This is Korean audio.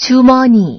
주머니.